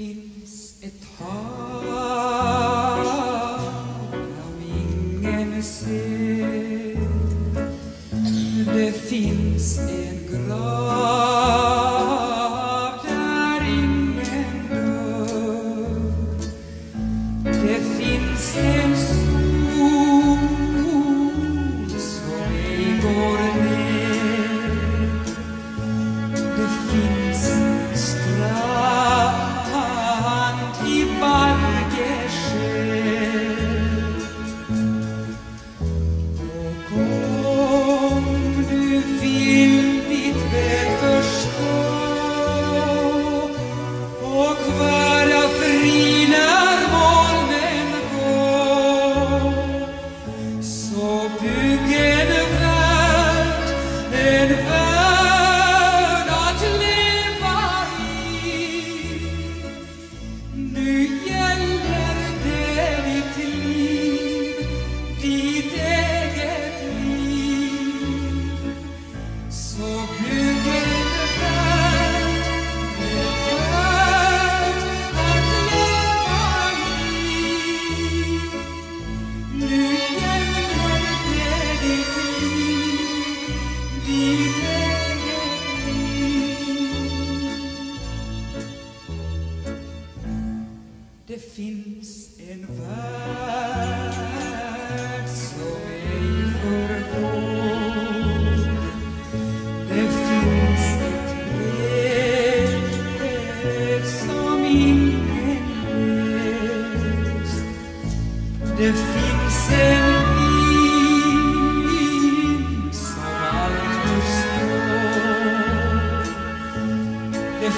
finns ett hav som ingen ser Det finns en grav the defins finns en so som ej förgås det finns ett liv som ingen in det finns en vind som allt förstår det